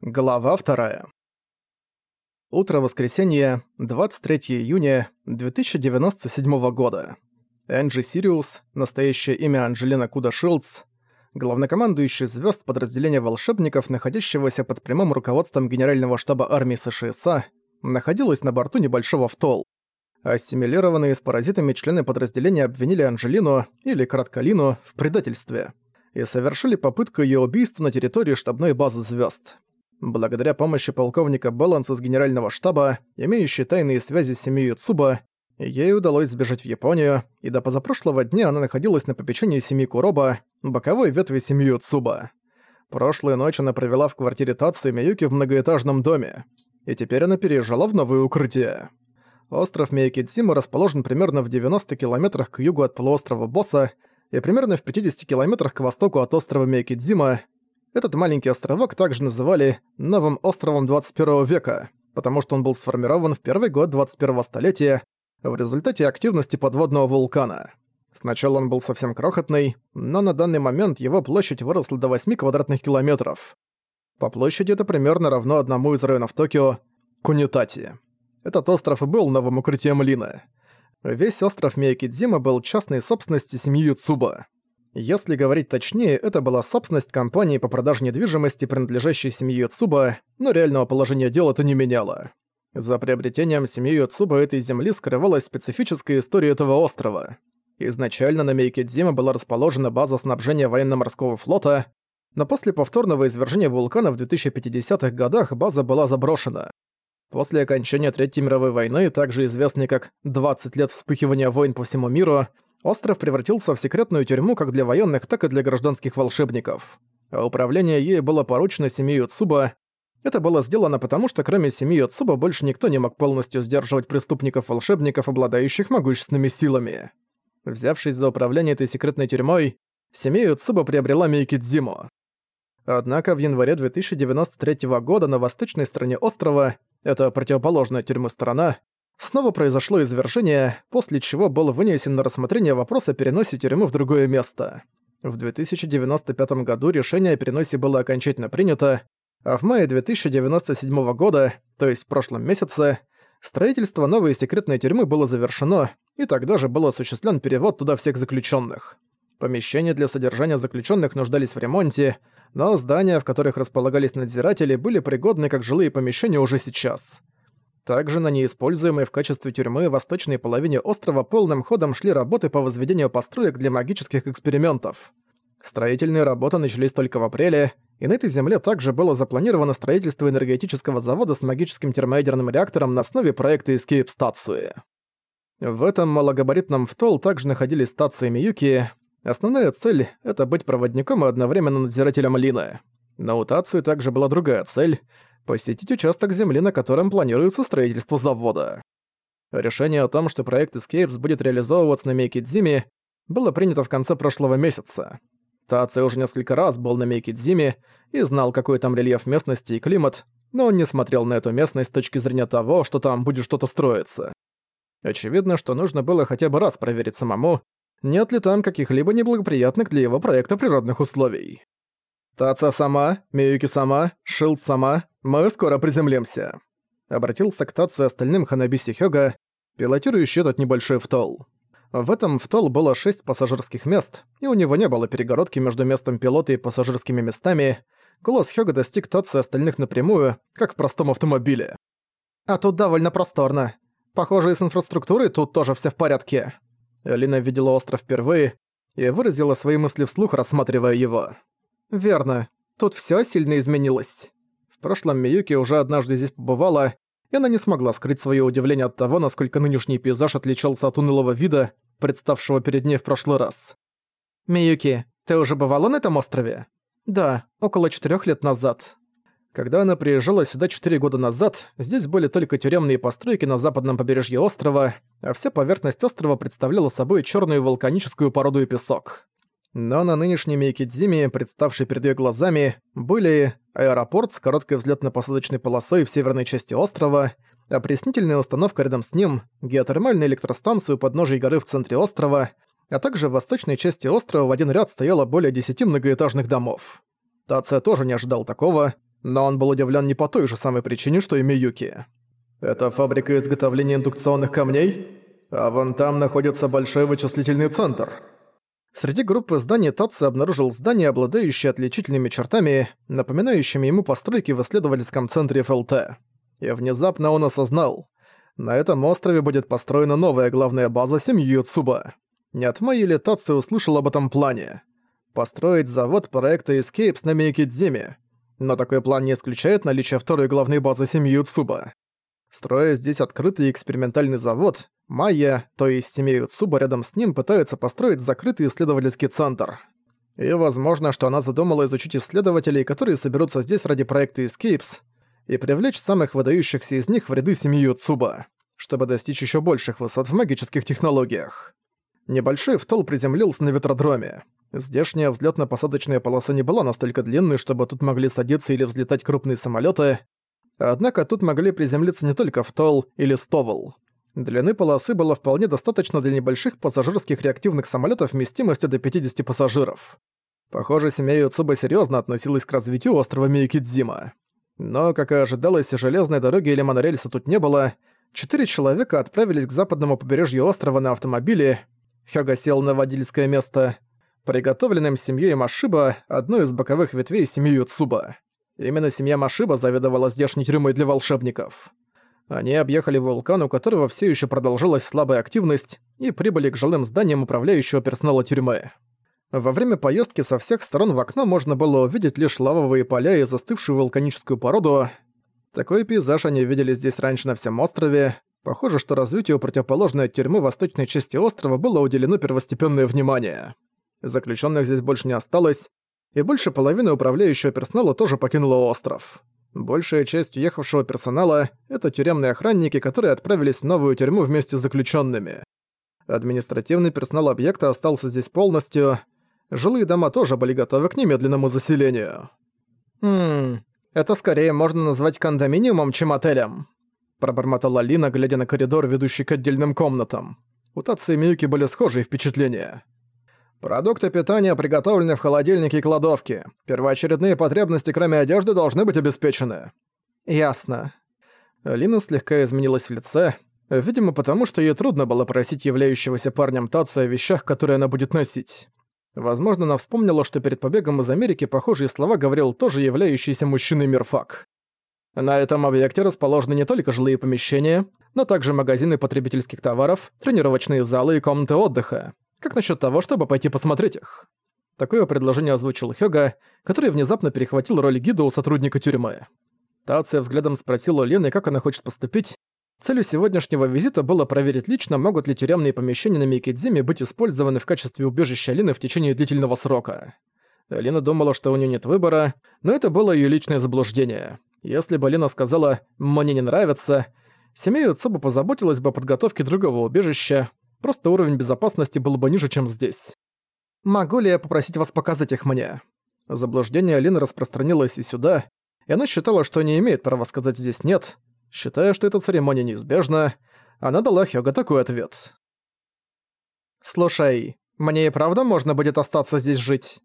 Глава вторая. Утро воскресенья, 23 июня 2097 года. Энджи Сириус, настоящее имя Анджелина Куда Шилдс, главнокомандующий звезд подразделения волшебников, находящегося под прямым руководством Генерального штаба армии США, находилась на борту небольшого ВТОЛ. Ассимилированные с паразитами члены подразделения обвинили Анджелину, или Краткалину, в предательстве и совершили попытку ее убийства на территории штабной базы звезд. Благодаря помощи полковника Баланса с генерального штаба, имеющей тайные связи с семьей Цуба, ей удалось сбежать в Японию, и до позапрошлого дня она находилась на попечении семьи Куроба, боковой ветви семьи Цуба. Прошлую ночь она провела в квартире Тацу и Миюки в многоэтажном доме, и теперь она переезжала в новое укрытие. Остров Мейкидзима расположен примерно в 90 километрах к югу от полуострова Босса и примерно в 50 километрах к востоку от острова Мейкидзима, этот маленький островок также называли «Новым островом 21 века», потому что он был сформирован в первый год 21 столетия в результате активности подводного вулкана. Сначала он был совсем крохотный, но на данный момент его площадь выросла до 8 квадратных километров. По площади это примерно равно одному из районов Токио – Кунитати. Этот остров и был новым укрытием Лины. Весь остров Миякидзима был частной собственностью семьи Цуба. Если говорить точнее, это была собственность компании по продаже недвижимости, принадлежащей семье Цуба, но реального положения дел это не меняло. За приобретением семьи Цуба этой земли скрывалась специфическая история этого острова. Изначально на Мейкидзиме была расположена база снабжения военно-морского флота, но после повторного извержения вулкана в 2050-х годах база была заброшена. После окончания Третьей мировой войны, также известной как «20 лет вспыхивания войн по всему миру», остров превратился в секретную тюрьму как для военных, так и для гражданских волшебников. А управление ей было поручено семьей Цуба. Это было сделано потому, что кроме семьи Цуба больше никто не мог полностью сдерживать преступников-волшебников, обладающих могущественными силами. Взявшись за управление этой секретной тюрьмой, семья Цуба приобрела Мейкидзиму. Однако в январе 2093 года на восточной стороне острова, это противоположная тюрьмы сторона, Снова произошло извержение, после чего был вынесен на рассмотрение вопрос о переносе тюрьмы в другое место. В 2095 году решение о переносе было окончательно принято, а в мае 2097 года, то есть в прошлом месяце, строительство новой секретной тюрьмы было завершено, и тогда же был осуществлен перевод туда всех заключенных. Помещения для содержания заключенных нуждались в ремонте, но здания, в которых располагались надзиратели, были пригодны как жилые помещения уже сейчас. Также на неиспользуемой в качестве тюрьмы восточной половине острова полным ходом шли работы по возведению построек для магических экспериментов. Строительные работы начались только в апреле, и на этой земле также было запланировано строительство энергетического завода с магическим термоядерным реактором на основе проекта Escape Стацуи. В этом малогабаритном ВТОЛ также находились стации Миюки. Основная цель — это быть проводником и одновременно надзирателем Лины. Но у Тацию также была другая цель — посетить участок земли, на котором планируется строительство завода. Решение о том, что проект Escapes будет реализовываться на Мейкидзиме, было принято в конце прошлого месяца. Таци уже несколько раз был на Мейкидзиме и знал, какой там рельеф местности и климат, но он не смотрел на эту местность с точки зрения того, что там будет что-то строиться. Очевидно, что нужно было хотя бы раз проверить самому, нет ли там каких-либо неблагоприятных для его проекта природных условий. «Таца сама, Миюки сама, Шилд сама, мы скоро приземлимся», — обратился к Таце остальным Ханабиси Хёга, пилотирующий этот небольшой втол. В этом втол было шесть пассажирских мест, и у него не было перегородки между местом пилота и пассажирскими местами. Голос Хёга достиг Татсу остальных напрямую, как в простом автомобиле. «А тут довольно просторно. Похоже, и с инфраструктурой тут тоже все в порядке». Лина видела остров впервые и выразила свои мысли вслух, рассматривая его. «Верно. Тут всё сильно изменилось». В прошлом Миюки уже однажды здесь побывала, и она не смогла скрыть своё удивление от того, насколько нынешний пейзаж отличался от унылого вида, представшего перед ней в прошлый раз. «Миюки, ты уже бывала на этом острове?» «Да, около четырёх лет назад». Когда она приезжала сюда четыре года назад, здесь были только тюремные постройки на западном побережье острова, а вся поверхность острова представляла собой чёрную вулканическую породу и песок. Но на нынешней Мейкидзиме, представшей перед её глазами, были аэропорт с короткой взлётно-посадочной полосой в северной части острова, опреснительная установка рядом с ним, геотермальная электростанция у подножия горы в центре острова, а также в восточной части острова в один ряд стояло более десяти многоэтажных домов. Тация тоже не ожидал такого, но он был удивлен не по той же самой причине, что и Миюки. «Это фабрика изготовления индукционных камней? А вон там находится большой вычислительный центр». Среди группы зданий Татсо обнаружил здание, обладающее отличительными чертами, напоминающими ему постройки в исследовательском центре ФЛТ. И внезапно он осознал, на этом острове будет построена новая главная база семьи Цуба. Не от моей ли Татсо услышал об этом плане. Построить завод проекта Escapes на Мейкидзиме. Но такой план не исключает наличие второй главной базы семьи Цуба. Строя здесь открытый экспериментальный завод, Майя, то есть семья Цуба рядом с ним пытается построить закрытый исследовательский центр. И возможно, что она задумала изучить исследователей, которые соберутся здесь ради проекта Escapes, и привлечь самых выдающихся из них в ряды семьи Цуба, чтобы достичь еще больших высот в магических технологиях. Небольшой втол приземлился на ветродроме. Здешняя взлетно-посадочная полоса не была настолько длинной, чтобы тут могли садиться или взлетать крупные самолеты. Однако тут могли приземлиться не только втол или стовол. Длины полосы было вполне достаточно для небольших пассажирских реактивных самолетов вместимостью до 50 пассажиров. Похоже, семья Юцуба серьезно относилась к развитию острова Миякидзима. Но, как и ожидалось, железной дороги или монорельса тут не было. Четыре человека отправились к западному побережью острова на автомобиле. Хёга сел на водительское место, приготовленным семьей Машиба, одной из боковых ветвей семьи Юцуба. Именно семья Машиба заведовала здешней тюрьмой для волшебников. Они объехали вулкан, у которого все еще продолжалась слабая активность, и прибыли к жилым зданиям управляющего персонала тюрьмы. Во время поездки со всех сторон в окно можно было увидеть лишь лавовые поля и застывшую вулканическую породу. Такой пейзаж они видели здесь раньше на всем острове. Похоже, что развитию противоположной от тюрьмы восточной части острова было уделено первостепенное внимание. Заключенных здесь больше не осталось, и больше половины управляющего персонала тоже покинула остров. Большая часть уехавшего персонала — это тюремные охранники, которые отправились в новую тюрьму вместе с заключенными. Административный персонал объекта остался здесь полностью — жилые дома тоже были готовы к немедленному заселению. «Хм, это скорее можно назвать кондоминиумом, чем отелем», пробормотала Лина, глядя на коридор, ведущий к отдельным комнатам. У Татсы и Миюки были схожие впечатления. «Продукты питания приготовлены в холодильнике и кладовке. Первоочередные потребности, кроме одежды, должны быть обеспечены». «Ясно». Лина слегка изменилась в лице, видимо, потому что ей трудно было просить являющегося парнем Тацу о вещах, которые она будет носить. Возможно, она вспомнила, что перед побегом из Америки похожие слова говорил тоже являющийся мужчиной Мирфак. На этом объекте расположены не только жилые помещения, но также магазины потребительских товаров, тренировочные залы и комнаты отдыха. Как насчет того, чтобы пойти посмотреть их? Такое предложение озвучил Хёга, который внезапно перехватил роль гида у сотрудника тюрьмы. Тация взглядом спросила Лены, как она хочет поступить, Целью сегодняшнего визита было проверить лично, могут ли тюремные помещения на Мейкидзиме быть использованы в качестве убежища Лины в течение длительного срока. Лина думала, что у нее нет выбора, но это было ее личное заблуждение. Если бы Лина сказала «мне не нравится», семья Цуба позаботилась бы о подготовке другого убежища, просто уровень безопасности был бы ниже, чем здесь. «Могу ли я попросить вас показать их мне?» Заблуждение Алины распространилось и сюда, и она считала, что не имеет права сказать здесь «нет», Считая, что эта церемония неизбежна, она дала Хёга такой ответ. «Слушай, мне и правда можно будет остаться здесь жить?»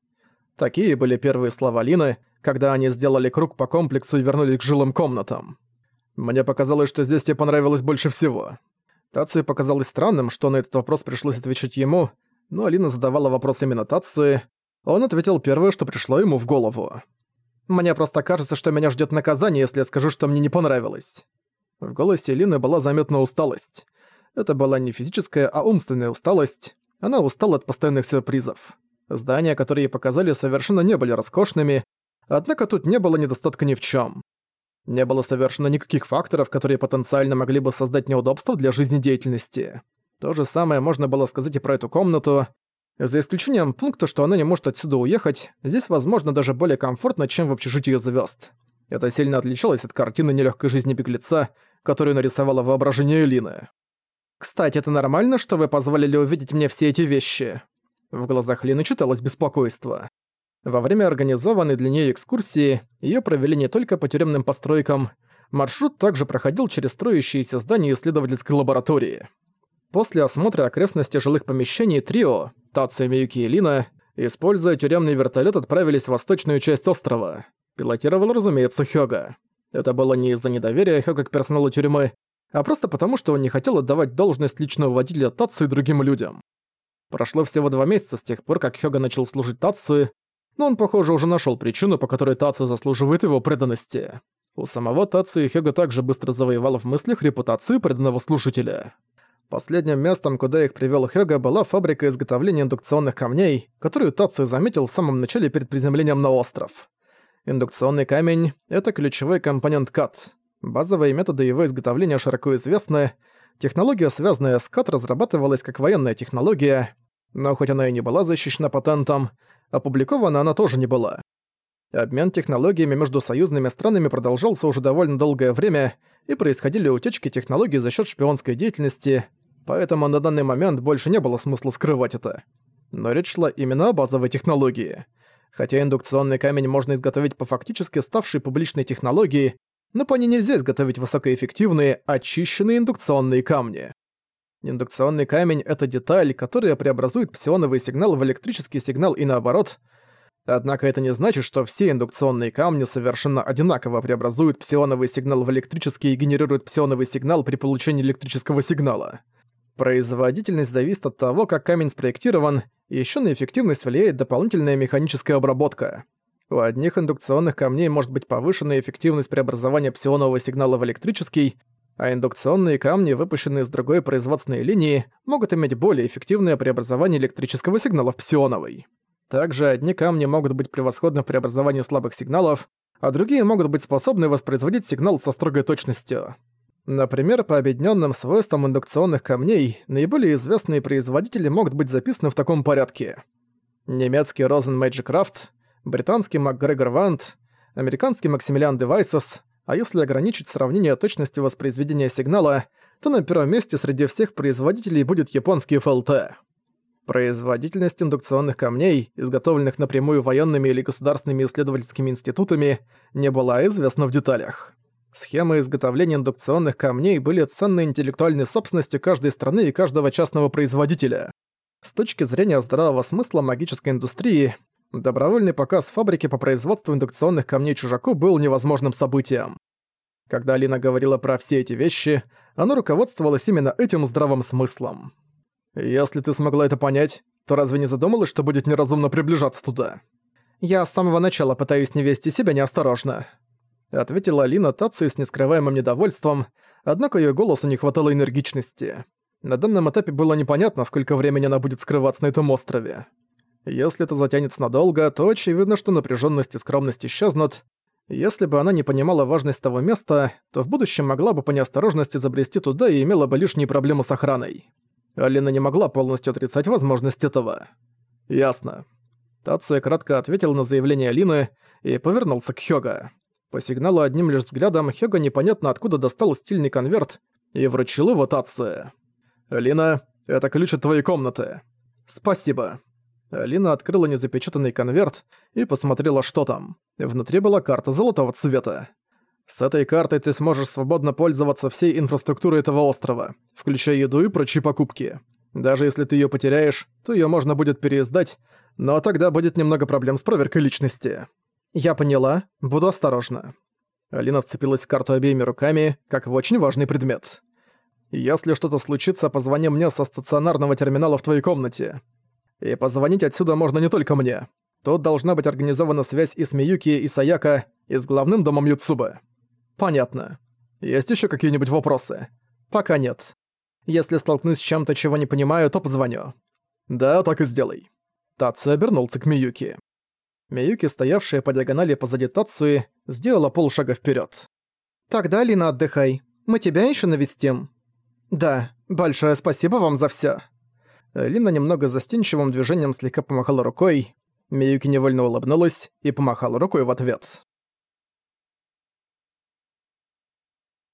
Такие были первые слова Лины, когда они сделали круг по комплексу и вернулись к жилым комнатам. Мне показалось, что здесь тебе понравилось больше всего. Тацуи показалось странным, что на этот вопрос пришлось отвечать ему, но Алина задавала вопрос именно Тацуи. Он ответил первое, что пришло ему в голову. «Мне просто кажется, что меня ждет наказание, если я скажу, что мне не понравилось». В голосе Лины была заметна усталость. Это была не физическая, а умственная усталость. Она устала от постоянных сюрпризов. Здания, которые ей показали, совершенно не были роскошными, однако тут не было недостатка ни в чем. Не было совершенно никаких факторов, которые потенциально могли бы создать неудобства для жизнедеятельности. То же самое можно было сказать и про эту комнату. За исключением пункта, что она не может отсюда уехать, здесь, возможно, даже более комфортно, чем в общежитии звезд. Это сильно отличалось от картины нелегкой жизни беглеца, которую нарисовала воображение Лины. «Кстати, это нормально, что вы позволили увидеть мне все эти вещи?» В глазах Лины читалось беспокойство. Во время организованной для нее экскурсии ее провели не только по тюремным постройкам, маршрут также проходил через строящиеся здания исследовательской лаборатории. После осмотра окрестностей жилых помещений трио, Тация, Миюки и Лина, используя тюремный вертолет, отправились в восточную часть острова. Пилотировал, разумеется, Хёга. Это было не из-за недоверия Хёга к персоналу тюрьмы, а просто потому, что он не хотел отдавать должность личного водителя Тацию другим людям. Прошло всего два месяца с тех пор, как Хёга начал служить Тацию, но он, похоже, уже нашел причину, по которой Тацию заслуживает его преданности. У самого Тацию Хёга также быстро завоевал в мыслях репутацию преданного служителя. Последним местом, куда их привел Хёга, была фабрика изготовления индукционных камней, которую Тацию заметил в самом начале перед приземлением на остров. Индукционный камень — это ключевой компонент КАТ. Базовые методы его изготовления широко известны. Технология, связанная с КАТ, разрабатывалась как военная технология, но хоть она и не была защищена патентом, опубликована она тоже не была. Обмен технологиями между союзными странами продолжался уже довольно долгое время, и происходили утечки технологий за счет шпионской деятельности, поэтому на данный момент больше не было смысла скрывать это. Но речь шла именно о базовой технологии. Хотя индукционный камень можно изготовить по фактически ставшей публичной технологии, но по ней нельзя изготовить высокоэффективные, очищенные индукционные камни. Индукционный камень — это деталь, которая преобразует псионовый сигнал в электрический сигнал и наоборот. Однако это не значит, что все индукционные камни совершенно одинаково преобразуют псионовый сигнал в электрический и генерируют псионовый сигнал при получении электрического сигнала. Производительность зависит от того, как камень спроектирован, и ещё на эффективность влияет дополнительная механическая обработка. У одних индукционных камней может быть повышенная эффективность преобразования псионового сигнала в электрический, а индукционные камни, выпущенные с другой производственной линии, могут иметь более эффективное преобразование электрического сигнала в псионовый. Также одни камни могут быть превосходны в преобразовании слабых сигналов, а другие могут быть способны воспроизводить сигнал со строгой точностью. Например, по объединенным свойствам индукционных камней наиболее известные производители могут быть записаны в таком порядке. Немецкий Rosen Magicraft, британский MacGregor Вант, американский Maximilian Devices, а если ограничить сравнение точности воспроизведения сигнала, то на первом месте среди всех производителей будет японский FLT. Производительность индукционных камней, изготовленных напрямую военными или государственными исследовательскими институтами, не была известна в деталях. Схемы изготовления индукционных камней были ценной интеллектуальной собственностью каждой страны и каждого частного производителя. С точки зрения здравого смысла магической индустрии, добровольный показ фабрики по производству индукционных камней чужаку был невозможным событием. Когда Алина говорила про все эти вещи, она руководствовалась именно этим здравым смыслом. «Если ты смогла это понять, то разве не задумалась, что будет неразумно приближаться туда?» «Я с самого начала пытаюсь не вести себя неосторожно», ответила Алина Тацию с нескрываемым недовольством, однако её голосу не хватало энергичности. На данном этапе было непонятно, сколько времени она будет скрываться на этом острове. Если это затянется надолго, то очевидно, что напряженность и скромность исчезнут. Если бы она не понимала важность того места, то в будущем могла бы по неосторожности забрести туда и имела бы лишние проблемы с охраной. Алина не могла полностью отрицать возможность этого. «Ясно». Тацуя кратко ответил на заявление Алины и повернулся к Хёга. По сигналу одним лишь взглядом Хёга непонятно откуда достал стильный конверт и вручил его Тацию. «Лина, это ключ от твоей комнаты». «Спасибо». Лина открыла незапечатанный конверт и посмотрела, что там. Внутри была карта золотого цвета. «С этой картой ты сможешь свободно пользоваться всей инфраструктурой этого острова, включая еду и прочие покупки. Даже если ты её потеряешь, то её можно будет переиздать, но тогда будет немного проблем с проверкой личности». «Я поняла. Буду осторожна». Алина вцепилась в карту обеими руками, как в очень важный предмет. «Если что-то случится, позвони мне со стационарного терминала в твоей комнате. И позвонить отсюда можно не только мне. Тут должна быть организована связь и с Миюки, и с Аяко, и с главным домом Юцубы». «Понятно. Есть еще какие-нибудь вопросы?» «Пока нет. Если столкнусь с чем-то, чего не понимаю, то позвоню». «Да, так и сделай». Тацу обернулся к Миюки. Миюки, стоявшая по диагонали позади Тацуи, сделала полшага вперед. «Тогда, Лина, отдыхай. Мы тебя еще навестим». «Да, большое спасибо вам за все. Лина немного застенчивым движением слегка помахала рукой. Миюки невольно улыбнулась и помахала рукой в ответ.